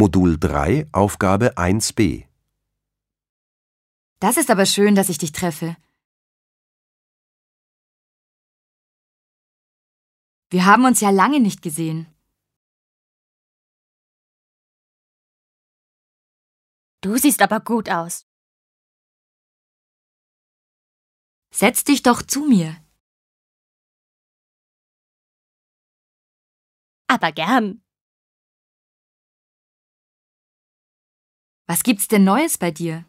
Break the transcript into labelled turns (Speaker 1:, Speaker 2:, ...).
Speaker 1: Modul 3, Aufgabe 1b.
Speaker 2: Das ist aber schön, dass ich dich treffe. Wir haben uns ja lange nicht gesehen.
Speaker 3: Du siehst aber gut aus.
Speaker 2: Setz dich doch zu mir.
Speaker 3: Aber gern.
Speaker 2: Was gibt's denn Neues bei dir?